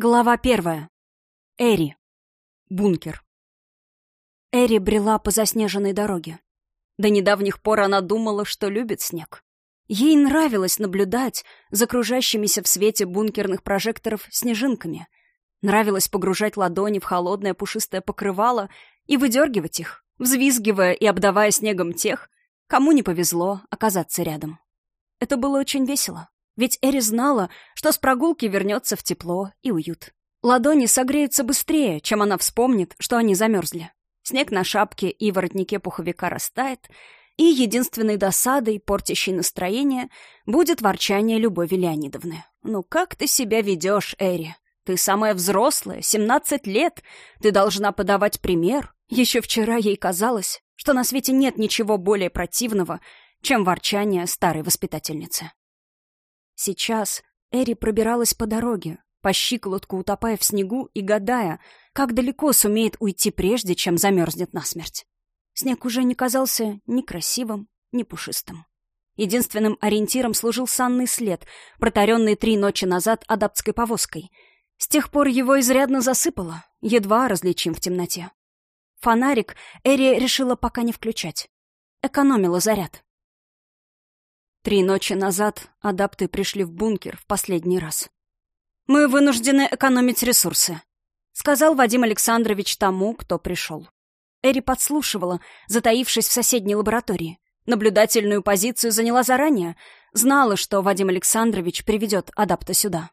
Глава первая. Эри. Бункер. Эри брела по заснеженной дороге. До недавних пор она думала, что любит снег. Ей нравилось наблюдать за кружащимися в свете бункерных прожекторов снежинками. Нравилось погружать ладони в холодное пушистое покрывало и выдергивать их, взвизгивая и обдавая снегом тех, кому не повезло оказаться рядом. Это было очень весело. Ведь Эри знала, что с прогулки вернется в тепло и уют. Ладони согреются быстрее, чем она вспомнит, что они замерзли. Снег на шапке и воротнике пуховика растает, и единственной досадой, портящей настроение, будет ворчание Любови Леонидовны. «Ну как ты себя ведешь, Эри? Ты самая взрослая, 17 лет. Ты должна подавать пример. Еще вчера ей казалось, что на свете нет ничего более противного, чем ворчание старой воспитательницы. Сейчас Эри пробиралась по дороге, по щиколотку утопая в снегу и гадая, как далеко сумеет уйти прежде, чем замерзнет насмерть. Снег уже не казался ни красивым, ни пушистым. Единственным ориентиром служил санный след, протаренный три ночи назад адаптской повозкой. С тех пор его изрядно засыпало, едва различим в темноте. Фонарик Эри решила пока не включать. Экономила заряд. Три ночи назад адапты пришли в бункер в последний раз. «Мы вынуждены экономить ресурсы», — сказал Вадим Александрович тому, кто пришел. Эри подслушивала, затаившись в соседней лаборатории. Наблюдательную позицию заняла заранее, знала, что Вадим Александрович приведет адапта сюда.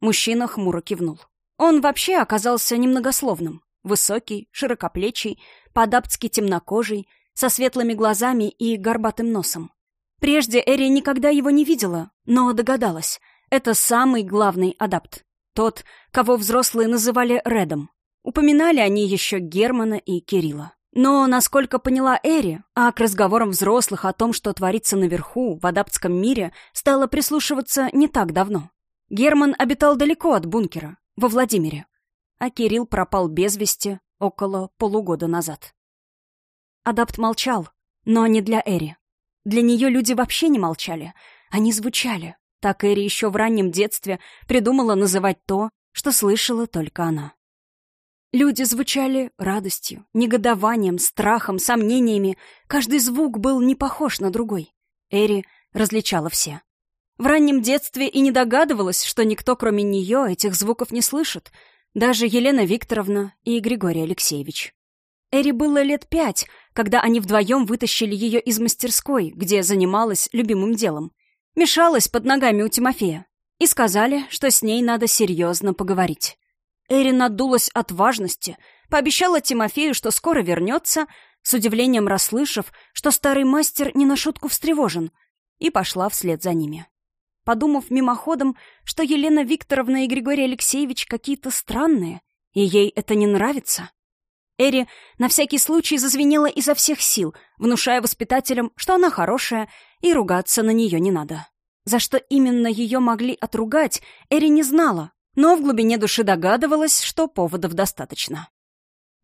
Мужчина хмуро кивнул. Он вообще оказался немногословным. Высокий, широкоплечий, по-адаптски темнокожий, со светлыми глазами и горбатым носом. Прежде Эри никогда его не видела, но догадалась. Это самый главный адапт. Тот, кого взрослые называли Редом. Упоминали они еще Германа и Кирилла. Но, насколько поняла Эри, а к разговорам взрослых о том, что творится наверху, в адаптском мире, стало прислушиваться не так давно. Герман обитал далеко от бункера, во Владимире. А Кирилл пропал без вести около полугода назад. Адапт молчал, но не для Эри. Для нее люди вообще не молчали. Они звучали. Так Эри еще в раннем детстве придумала называть то, что слышала только она. Люди звучали радостью, негодованием, страхом, сомнениями. Каждый звук был не похож на другой. Эри различала все. В раннем детстве и не догадывалась, что никто, кроме нее, этих звуков не слышит. Даже Елена Викторовна и Григорий Алексеевич. Эри было лет пять, когда они вдвоем вытащили ее из мастерской, где занималась любимым делом. Мешалась под ногами у Тимофея. И сказали, что с ней надо серьезно поговорить. Эри надулась от важности, пообещала Тимофею, что скоро вернется, с удивлением расслышав, что старый мастер не на шутку встревожен, и пошла вслед за ними. Подумав мимоходом, что Елена Викторовна и Григорий Алексеевич какие-то странные, и ей это не нравится, Эри на всякий случай зазвенела изо всех сил, внушая воспитателям, что она хорошая, и ругаться на нее не надо. За что именно ее могли отругать, Эри не знала, но в глубине души догадывалась, что поводов достаточно.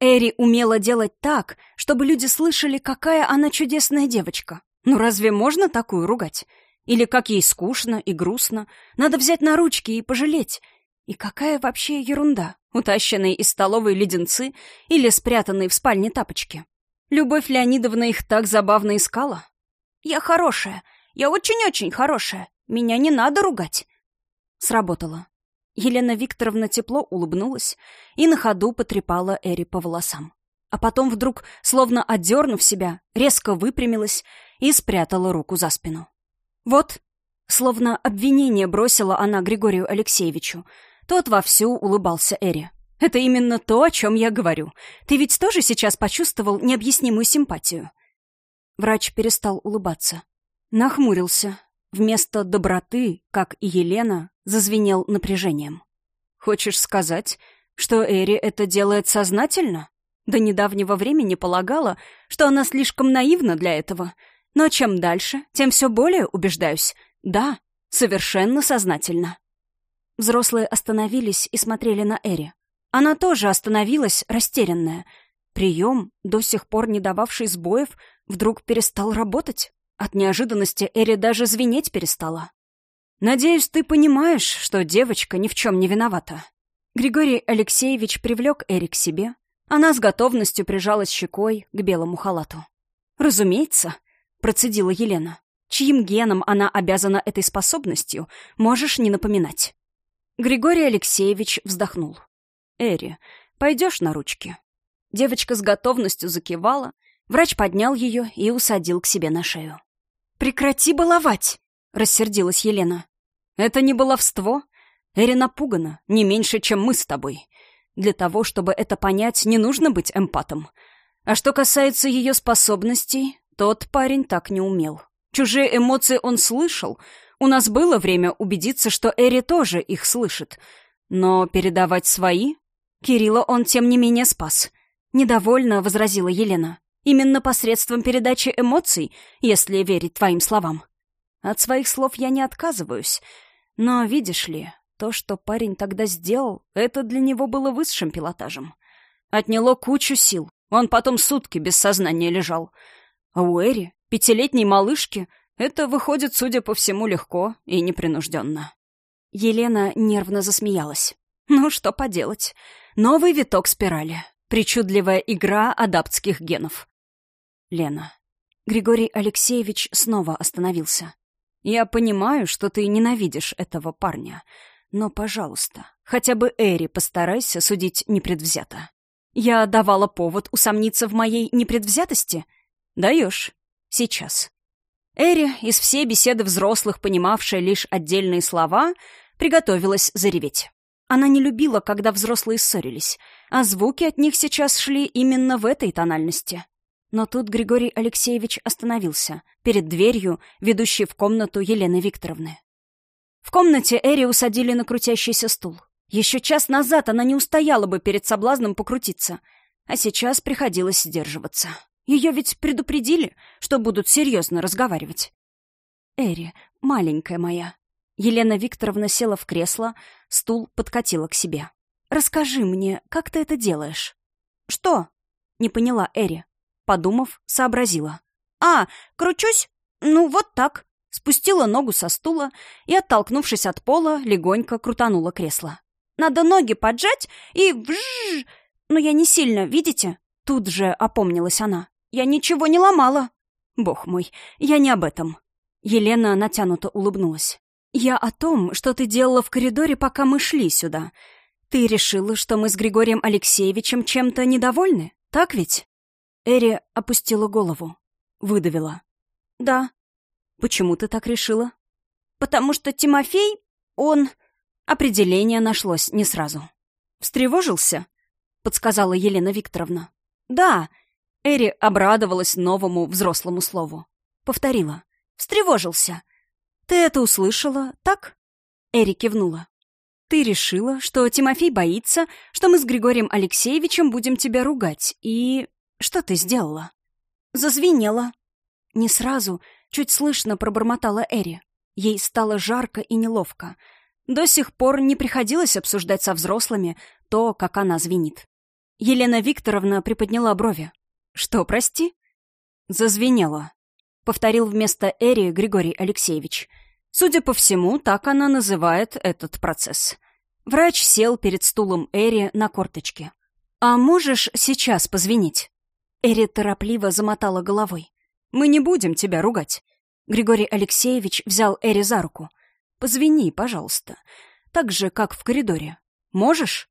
Эри умела делать так, чтобы люди слышали, какая она чудесная девочка. Ну разве можно такую ругать? Или как ей скучно и грустно, надо взять на ручки и пожалеть. И какая вообще ерунда утащенные из столовой леденцы или спрятанные в спальне тапочки. Любовь Леонидовна их так забавно искала. «Я хорошая, я очень-очень хорошая, меня не надо ругать». Сработало. Елена Викторовна тепло улыбнулась и на ходу потрепала Эри по волосам. А потом вдруг, словно отдернув себя, резко выпрямилась и спрятала руку за спину. «Вот», словно обвинение бросила она Григорию Алексеевичу, тот вовсю улыбался Эри. «Это именно то, о чем я говорю. Ты ведь тоже сейчас почувствовал необъяснимую симпатию?» Врач перестал улыбаться. Нахмурился. Вместо доброты, как и Елена, зазвенел напряжением. «Хочешь сказать, что Эри это делает сознательно?» До недавнего времени полагала, что она слишком наивна для этого. Но чем дальше, тем все более убеждаюсь. Да, совершенно сознательно. Взрослые остановились и смотрели на Эри. Она тоже остановилась, растерянная. Прием, до сих пор не дававший сбоев, вдруг перестал работать. От неожиданности Эри даже звенеть перестала. «Надеюсь, ты понимаешь, что девочка ни в чем не виновата». Григорий Алексеевич привлек Эри к себе. Она с готовностью прижалась щекой к белому халату. «Разумеется», — процедила Елена. «Чьим геном она обязана этой способностью, можешь не напоминать». Григорий Алексеевич вздохнул. «Эри, пойдешь на ручки?» Девочка с готовностью закивала. Врач поднял ее и усадил к себе на шею. «Прекрати баловать!» — рассердилась Елена. «Это не баловство. Эри напугана, не меньше, чем мы с тобой. Для того, чтобы это понять, не нужно быть эмпатом. А что касается ее способностей, тот парень так не умел. Чужие эмоции он слышал. У нас было время убедиться, что Эри тоже их слышит. Но передавать свои? Кирилла он, тем не менее, спас. Недовольно возразила Елена. Именно посредством передачи эмоций, если верить твоим словам. От своих слов я не отказываюсь. Но, видишь ли, то, что парень тогда сделал, это для него было высшим пилотажем. Отняло кучу сил. Он потом сутки без сознания лежал. А у Эри, пятилетней малышки, это выходит, судя по всему, легко и непринужденно. Елена нервно засмеялась. Ну, что поделать. Новый виток спирали. Причудливая игра адаптских генов. Лена. Григорий Алексеевич снова остановился. «Я понимаю, что ты ненавидишь этого парня, но, пожалуйста, хотя бы Эри постарайся судить непредвзято. Я давала повод усомниться в моей непредвзятости? Даешь. Сейчас». Эри, из всей беседы взрослых, понимавшая лишь отдельные слова, приготовилась зареветь. Она не любила, когда взрослые ссорились, а звуки от них сейчас шли именно в этой тональности. Но тут Григорий Алексеевич остановился перед дверью, ведущей в комнату Елены Викторовны. В комнате Эри усадили на крутящийся стул. Еще час назад она не устояла бы перед соблазном покрутиться, а сейчас приходилось сдерживаться. Ее ведь предупредили, что будут серьезно разговаривать. «Эри, маленькая моя». Елена Викторовна села в кресло, стул подкатила к себе. «Расскажи мне, как ты это делаешь?» «Что?» — не поняла Эри. Подумав, сообразила. «А, кручусь? Ну, вот так». Спустила ногу со стула и, оттолкнувшись от пола, легонько крутанула кресло. «Надо ноги поджать и вжжж! Но я не сильно, видите?» Тут же опомнилась она. «Я ничего не ломала!» «Бог мой, я не об этом!» Елена натянуто улыбнулась. «Я о том, что ты делала в коридоре, пока мы шли сюда. Ты решила, что мы с Григорием Алексеевичем чем-то недовольны, так ведь?» Эри опустила голову. Выдавила. «Да». «Почему ты так решила?» «Потому что Тимофей, он...» Определение нашлось не сразу. «Встревожился?» — подсказала Елена Викторовна. «Да». Эри обрадовалась новому взрослому слову. Повторила. «Встревожился». «Ты это услышала, так?» Эри кивнула. «Ты решила, что Тимофей боится, что мы с Григорием Алексеевичем будем тебя ругать, и что ты сделала?» «Зазвенела». Не сразу, чуть слышно пробормотала Эри. Ей стало жарко и неловко. До сих пор не приходилось обсуждать со взрослыми то, как она звенит. Елена Викторовна приподняла брови. «Что, прости?» «Зазвенела», — повторил вместо Эри Григорий Алексеевич. Судя по всему, так она называет этот процесс. Врач сел перед стулом Эри на корточке. «А можешь сейчас позвонить?» Эри торопливо замотала головой. «Мы не будем тебя ругать». Григорий Алексеевич взял Эри за руку. «Позвони, пожалуйста. Так же, как в коридоре. Можешь?»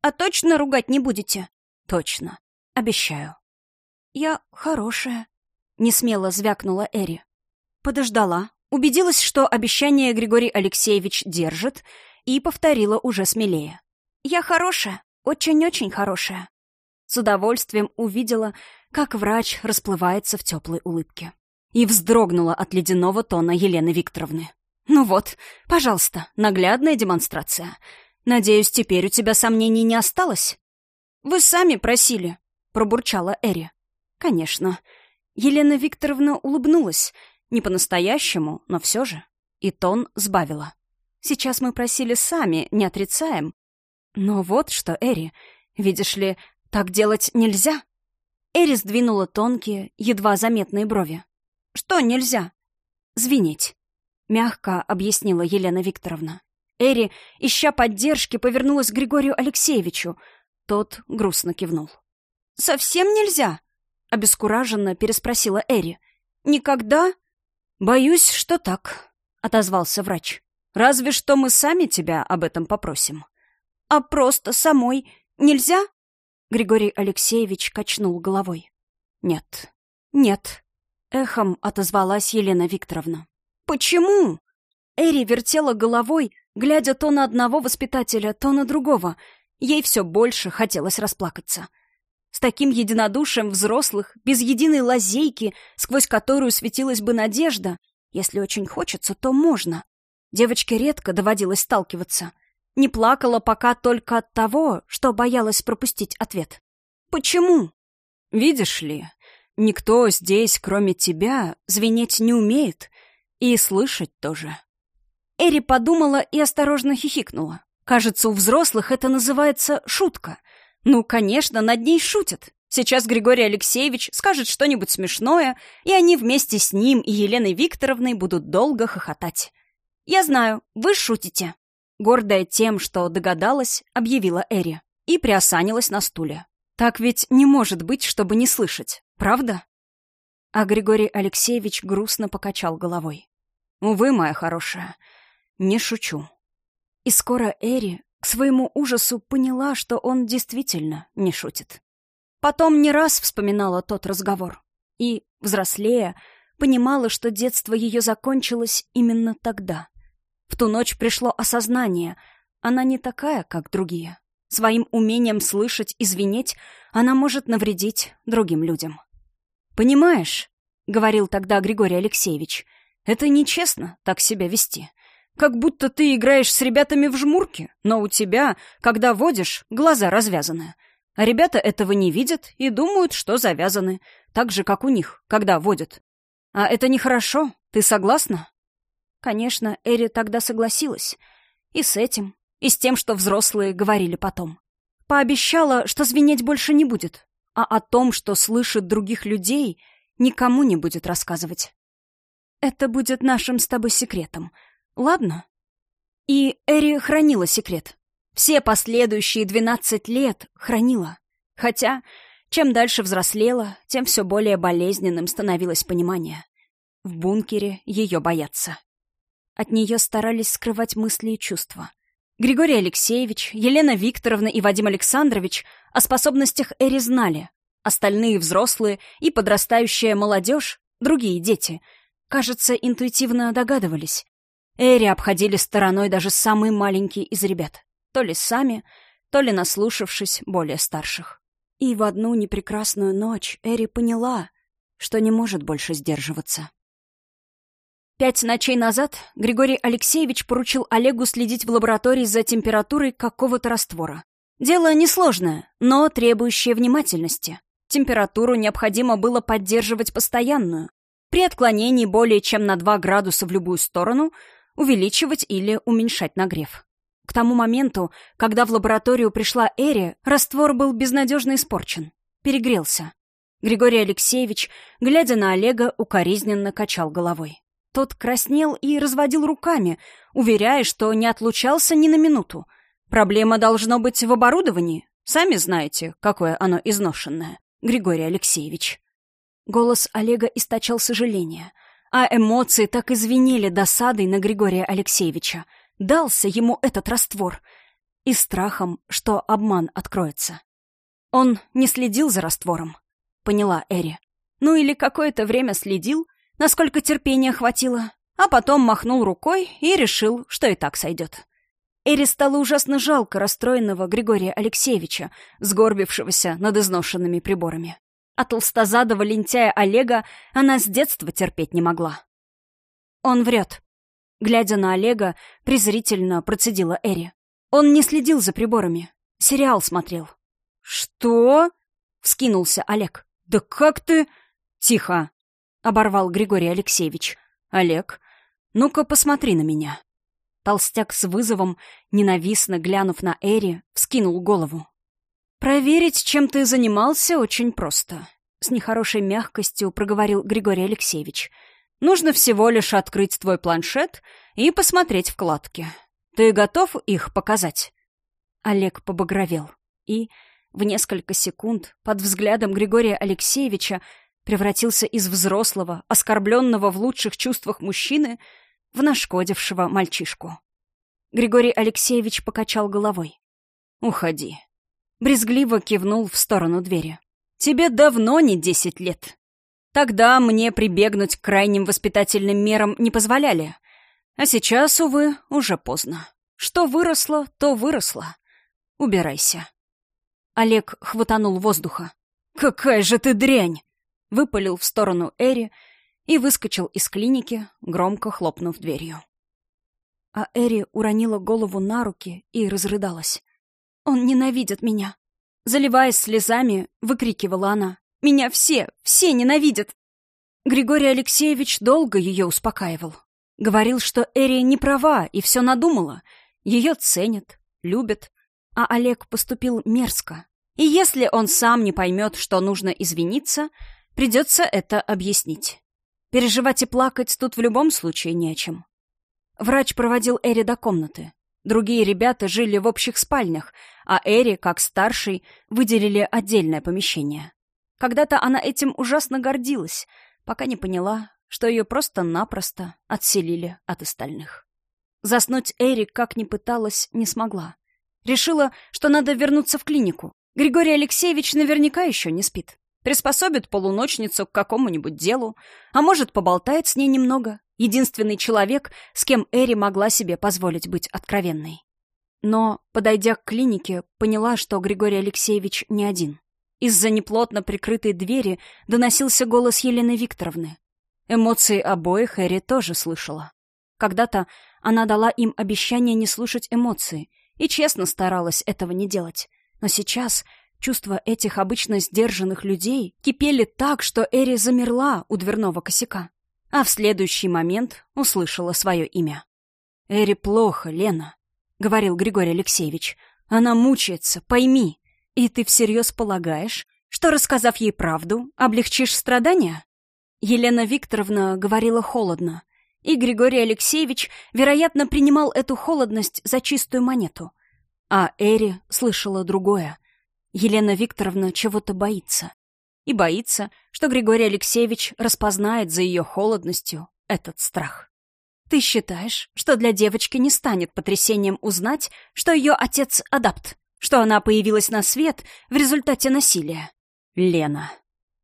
«А точно ругать не будете?» «Точно. Обещаю». «Я хорошая», — несмело звякнула Эри. Подождала, убедилась, что обещание Григорий Алексеевич держит, и повторила уже смелее. «Я хорошая, очень-очень хорошая» с удовольствием увидела, как врач расплывается в теплой улыбке. И вздрогнула от ледяного тона Елены Викторовны. «Ну вот, пожалуйста, наглядная демонстрация. Надеюсь, теперь у тебя сомнений не осталось?» «Вы сами просили», — пробурчала Эри. «Конечно». Елена Викторовна улыбнулась. Не по-настоящему, но все же. И тон сбавила. «Сейчас мы просили сами, не отрицаем. Но вот что, Эри, видишь ли, «Так делать нельзя?» Эри сдвинула тонкие, едва заметные брови. «Что нельзя?» «Звенеть», — мягко объяснила Елена Викторовна. Эри, ища поддержки, повернулась к Григорию Алексеевичу. Тот грустно кивнул. «Совсем нельзя?» — обескураженно переспросила Эри. «Никогда?» «Боюсь, что так», — отозвался врач. «Разве что мы сами тебя об этом попросим». «А просто самой нельзя?» Григорий Алексеевич качнул головой. «Нет, нет», — эхом отозвалась Елена Викторовна. «Почему?» Эри вертела головой, глядя то на одного воспитателя, то на другого. Ей все больше хотелось расплакаться. С таким единодушием взрослых, без единой лазейки, сквозь которую светилась бы надежда, если очень хочется, то можно. Девочке редко доводилось сталкиваться. Не плакала пока только от того, что боялась пропустить ответ. «Почему?» «Видишь ли, никто здесь, кроме тебя, звенеть не умеет, и слышать тоже». Эри подумала и осторожно хихикнула. Кажется, у взрослых это называется шутка. Ну, конечно, над ней шутят. Сейчас Григорий Алексеевич скажет что-нибудь смешное, и они вместе с ним и Еленой Викторовной будут долго хохотать. «Я знаю, вы шутите», — гордая тем, что догадалась, объявила Эри и приосанилась на стуле. «Так ведь не может быть, чтобы не слышать, правда?» А Григорий Алексеевич грустно покачал головой. «Увы, моя хорошая, не шучу. И скоро Эри к своему ужасу поняла, что он действительно не шутит. Потом не раз вспоминала тот разговор. И, взрослея, понимала, что детство ее закончилось именно тогда. В ту ночь пришло осознание. Она не такая, как другие. Своим умением слышать и звенеть она может навредить другим людям. «Понимаешь», — говорил тогда Григорий Алексеевич, — «это нечестно так себя вести. Как будто ты играешь с ребятами в жмурки, но у тебя, когда водишь, глаза развязаны. А ребята этого не видят и думают, что завязаны, так же, как у них, когда водят. А это нехорошо, ты согласна? Конечно, Эри тогда согласилась. И с этим, и с тем, что взрослые говорили потом. Пообещала, что звенеть больше не будет, а о том, что слышит других людей, никому не будет рассказывать. Это будет нашим с тобой секретом — Ладно. И Эри хранила секрет. Все последующие двенадцать лет хранила. Хотя, чем дальше взрослела, тем все более болезненным становилось понимание. В бункере ее боятся. От нее старались скрывать мысли и чувства. Григорий Алексеевич, Елена Викторовна и Вадим Александрович о способностях Эри знали. Остальные взрослые и подрастающая молодежь, другие дети, кажется, интуитивно догадывались. Эри обходили стороной даже самые маленькие из ребят. То ли сами, то ли наслушавшись более старших. И в одну непрекрасную ночь Эри поняла, что не может больше сдерживаться. Пять ночей назад Григорий Алексеевич поручил Олегу следить в лаборатории за температурой какого-то раствора. Дело несложное, но требующее внимательности. Температуру необходимо было поддерживать постоянную. При отклонении более чем на 2 градуса в любую сторону увеличивать или уменьшать нагрев. К тому моменту, когда в лабораторию пришла Эри, раствор был безнадежно испорчен. Перегрелся. Григорий Алексеевич, глядя на Олега, укоризненно качал головой. Тот краснел и разводил руками, уверяя, что не отлучался ни на минуту. Проблема должно быть в оборудовании. Сами знаете, какое оно изношенное, Григорий Алексеевич. Голос Олега источал сожаление — а эмоции так извинили досадой на Григория Алексеевича. Дался ему этот раствор. И страхом, что обман откроется. Он не следил за раствором, поняла Эри. Ну или какое-то время следил, насколько терпения хватило, а потом махнул рукой и решил, что и так сойдет. Эри стало ужасно жалко расстроенного Григория Алексеевича, сгорбившегося над изношенными приборами. А толстозадого лентяя Олега она с детства терпеть не могла. «Он врет», — глядя на Олега, презрительно процедила Эри. «Он не следил за приборами. Сериал смотрел». «Что?» — вскинулся Олег. «Да как ты...» «Тихо!» — оборвал Григорий Алексеевич. «Олег, ну-ка посмотри на меня». Толстяк с вызовом, ненавистно глянув на Эри, вскинул голову. «Проверить, чем ты занимался, очень просто», — с нехорошей мягкостью проговорил Григорий Алексеевич. «Нужно всего лишь открыть твой планшет и посмотреть вкладки. Ты готов их показать?» Олег побагровел и в несколько секунд под взглядом Григория Алексеевича превратился из взрослого, оскорбленного в лучших чувствах мужчины в нашкодившего мальчишку. Григорий Алексеевич покачал головой. «Уходи». Брезгливо кивнул в сторону двери. «Тебе давно не десять лет. Тогда мне прибегнуть к крайним воспитательным мерам не позволяли. А сейчас, увы, уже поздно. Что выросло, то выросло. Убирайся». Олег хватанул воздуха. «Какая же ты дрянь!» Выпалил в сторону Эри и выскочил из клиники, громко хлопнув дверью. А Эри уронила голову на руки и разрыдалась. «Он ненавидит меня!» Заливаясь слезами, выкрикивала она. «Меня все, все ненавидят!» Григорий Алексеевич долго ее успокаивал. Говорил, что Эри не права и все надумала. Ее ценят, любят, а Олег поступил мерзко. И если он сам не поймет, что нужно извиниться, придется это объяснить. Переживать и плакать тут в любом случае не о чем. Врач проводил Эри до комнаты. Другие ребята жили в общих спальнях, а Эри, как старший, выделили отдельное помещение. Когда-то она этим ужасно гордилась, пока не поняла, что ее просто-напросто отселили от остальных. Заснуть Эри, как ни пыталась, не смогла. Решила, что надо вернуться в клинику. Григорий Алексеевич наверняка еще не спит. Приспособит полуночницу к какому-нибудь делу, а может, поболтает с ней немного. Единственный человек, с кем Эри могла себе позволить быть откровенной. Но, подойдя к клинике, поняла, что Григорий Алексеевич не один. Из-за неплотно прикрытой двери доносился голос Елены Викторовны. Эмоции обоих Эри тоже слышала. Когда-то она дала им обещание не слушать эмоции — и честно старалась этого не делать. Но сейчас чувства этих обычно сдержанных людей кипели так, что Эри замерла у дверного косяка. А в следующий момент услышала свое имя. «Эри плохо, Лена», — говорил Григорий Алексеевич. «Она мучается, пойми. И ты всерьез полагаешь, что, рассказав ей правду, облегчишь страдания?» Елена Викторовна говорила холодно, и Григорий Алексеевич, вероятно, принимал эту холодность за чистую монету. А Эри слышала другое. Елена Викторовна чего-то боится. И боится, что Григорий Алексеевич распознает за ее холодностью этот страх. Ты считаешь, что для девочки не станет потрясением узнать, что ее отец адапт, что она появилась на свет в результате насилия? Лена.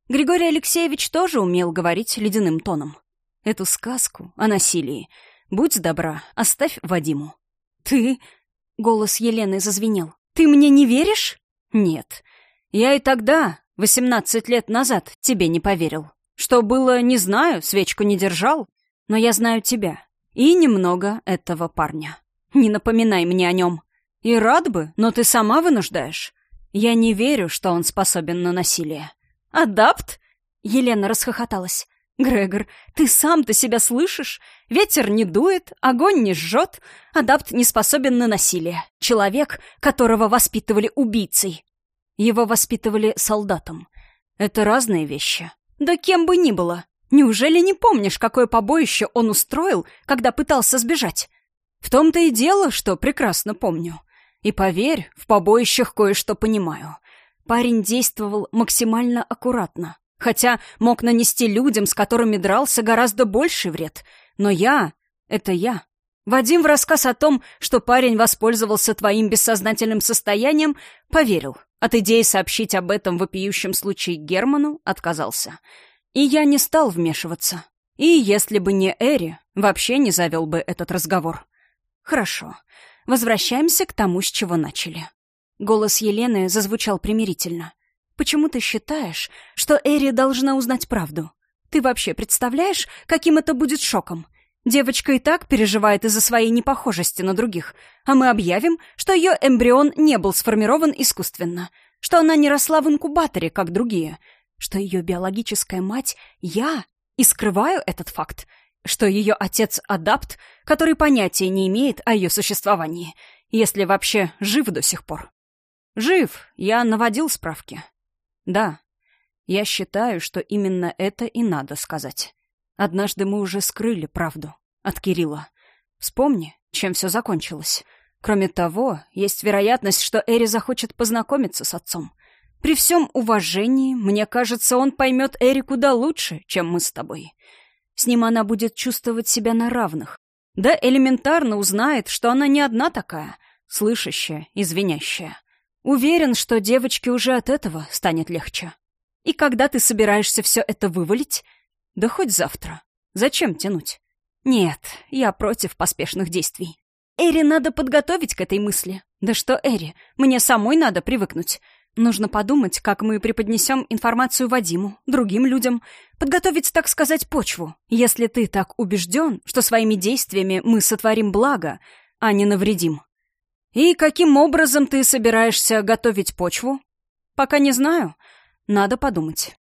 Григорий Алексеевич тоже умел говорить ледяным тоном. Эту сказку о насилии, будь добра, оставь Вадиму. «Ты...» — голос Елены зазвенел. «Ты мне не веришь?» «Нет. Я и тогда, восемнадцать лет назад, тебе не поверил. Что было, не знаю, свечку не держал, но я знаю тебя. И немного этого парня. Не напоминай мне о нем. И рад бы, но ты сама вынуждаешь. Я не верю, что он способен на насилие. «Адапт?» — Елена расхохоталась. «Грегор, ты сам-то себя слышишь? Ветер не дует, огонь не жжет, адапт не способен на насилие. Человек, которого воспитывали убийцей. Его воспитывали солдатом. Это разные вещи. Да кем бы ни было. Неужели не помнишь, какое побоище он устроил, когда пытался сбежать? В том-то и дело, что прекрасно помню. И поверь, в побоищах кое-что понимаю. Парень действовал максимально аккуратно. Хотя мог нанести людям, с которыми дрался, гораздо больший вред. Но я — это я. Вадим в рассказ о том, что парень воспользовался твоим бессознательным состоянием, поверил. От идеи сообщить об этом вопиющем случае Герману отказался. И я не стал вмешиваться. И если бы не Эри, вообще не завел бы этот разговор. Хорошо. Возвращаемся к тому, с чего начали. Голос Елены зазвучал примирительно. Почему ты считаешь, что Эри должна узнать правду? Ты вообще представляешь, каким это будет шоком? Девочка и так переживает из-за своей непохожести на других, а мы объявим, что ее эмбрион не был сформирован искусственно, что она не росла в инкубаторе, как другие, что ее биологическая мать — я, и скрываю этот факт, что ее отец — адапт, который понятия не имеет о ее существовании, если вообще жив до сих пор. Жив, я наводил справки. Да, я считаю, что именно это и надо сказать. Однажды мы уже скрыли правду от Кирилла. Вспомни, чем все закончилось. Кроме того, есть вероятность, что Эри захочет познакомиться с отцом. При всем уважении, мне кажется, он поймет Эри куда лучше, чем мы с тобой. С ним она будет чувствовать себя на равных. Да элементарно узнает, что она не одна такая, слышащая, извинящая. Уверен, что девочке уже от этого станет легче. И когда ты собираешься все это вывалить? Да хоть завтра. Зачем тянуть? Нет, я против поспешных действий. Эри надо подготовить к этой мысли. Да что Эри, мне самой надо привыкнуть. Нужно подумать, как мы преподнесем информацию Вадиму, другим людям, подготовить, так сказать, почву. Если ты так убежден, что своими действиями мы сотворим благо, а не навредим. И каким образом ты собираешься готовить почву? Пока не знаю. Надо подумать.